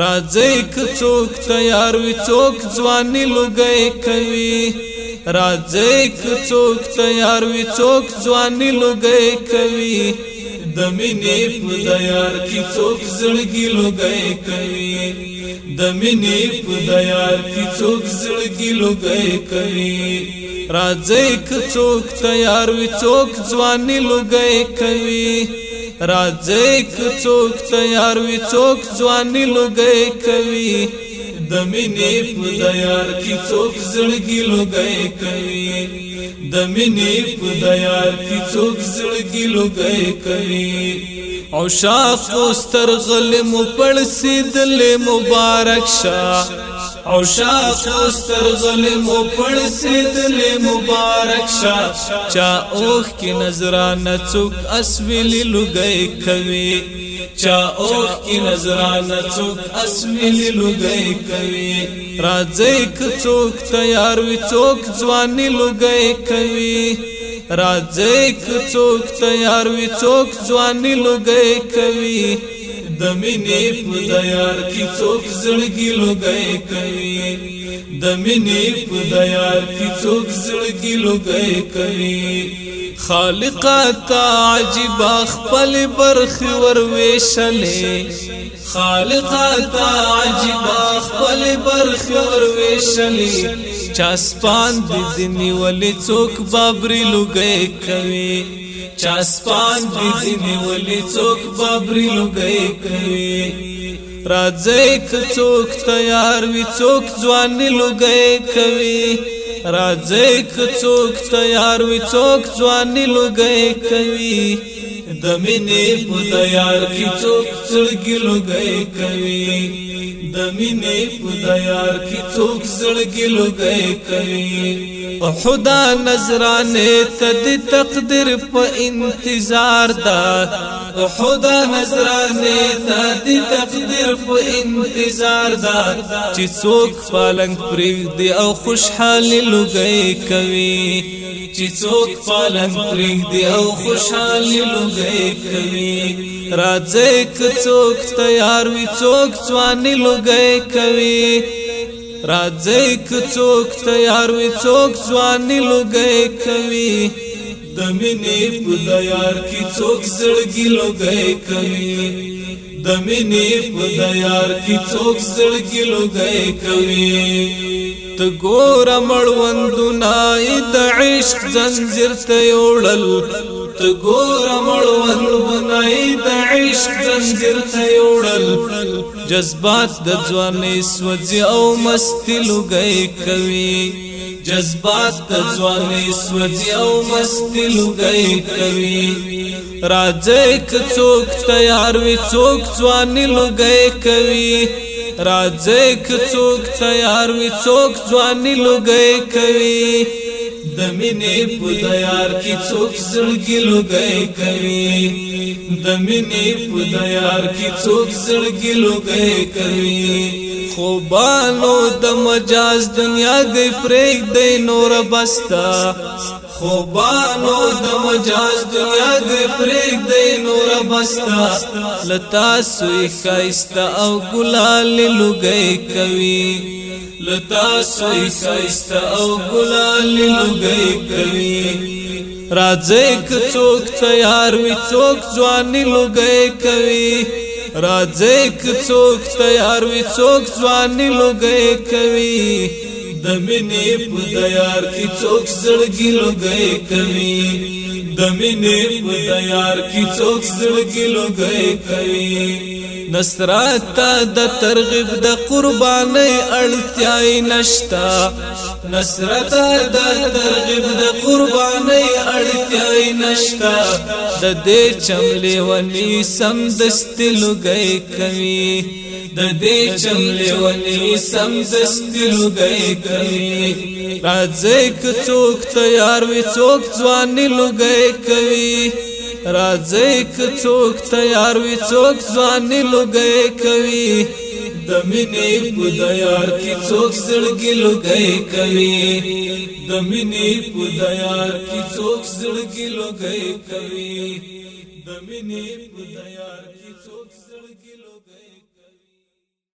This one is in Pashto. راځي کڅوک تیار وي څوک ځواني لګي کوي راځي کڅوک تیار وي څوک ځواني لګي کوي د مینې په دیار کې څوک زړګي لګي کوي د مینې په دیار کې څوک زړګي لګي کوي راځي کڅوک تیار وي څوک ځواني لګي کوي راځي څوک تیار وي څوک ځواني لګي کوي د مینې په دیار کې څوک زړګي لګي کوي د مینې په دیار کې څوک زړګي لګي کوي او شاخ اوستر غلم پړسې دل مبارک شاه او شاق استر ظلم و پڑ سیدل مبارک شا چا اوخ کی نظران چوک اسویلی لگئی کوي چا اوخ کی نظران چوک اسویلی لگئی کوي راځي ک چوک تیار وی چوک ځواني لگئی کوي راځي ک چوک تیار وی چوک ځواني لگئی کوي د مینې په دیار کې څوک زړګي لګي کوي د مینې په دیار کې څوک زړګي لګي کوي خالق تا عجیب خپل برخ ور وېشلې خالق تا عجیب خپل برخ ور وېشلې چاسپان د دنیا ولې څوک بابري لګي کوي چاسپان بیزی نیولی چوک بابری لگئی کوي راځي کڅوک تیار وي څوک ځوان لګي کوي راځي کڅوک تیار وي څوک ځوان لګي کوي د مینې په تیار کې څوک څلګي لګي کوي د مینې په دیار کې څوک زړګي لګي کوي په خدا نظرانه تد تقدیر په انتظار دا په خدا نظرانه تد تقدیر په انتظار دا چې څوک پالنګ پرې دی او خوشحالي لګي کوي چې څوک پالنګ پرې دی او خوشحالي لګي کوي راځي کڅوک تیار وي څوک ځواني لګي کوي راځي کڅوک تیار وي څوک ځواني لګي کوي د مینې په دیار کې څوک زړګي لګي کوي د مینې په دیار کې څوک زړګي لګي کوي ته ګور مړوندونه د عشق زنجیر ته یوړل تګور مړوند بنای د عشق زنجیر ته وړل جذبات د ځوانې سوځي او مستی لګي کوي جذبات د ځوانې سوځي او مستی لګي کوي راځي ک څوک تیار وي څوک ځوانې لګي کوي راځي ک څوک تیار وي څوک ځواني لګي کوي د مینې په دیار کې څوک زړګي لګي کوي د مینې په دیار کې څوک زړګي لګي کوي خوبانو د مجاز دنیا دی پریک دی نور بستا خوبانو د مجاز دنیا دی پریک دی نور بستا لتا سوی خیستا او ګلال لګی کوي لتا سوی سایست او ګلال لګي کوي راځي کڅوک تیار وي څوک ځواني لګي کوي راځي کڅوک تیار وي څوک ځواني لګي کوي د مینې په دیار کې څوک زړګي لګي کوي د مینې په دیار کې څوک زړګي لګي کوي نصرت ته د ترغیب د قربانۍ اړتیا نشتا نصرت ته د ترغیب د قربانۍ اړتیا نشتا د دې چملې ونی سم دستلو گئی کوي د دې چملې ونی سم دستلو گئی کوي راځي که څوک تیار وي څوک ځواني لګي کوي راځي که څوک تیار وي څوک ځواني لوګي کوي د مینې په دیار کې څوک زړګي لوګي کوي د مینې په دیار کې څوک زړګي لوګي کوي د مینې په دیار کې څوک زړګي لوګي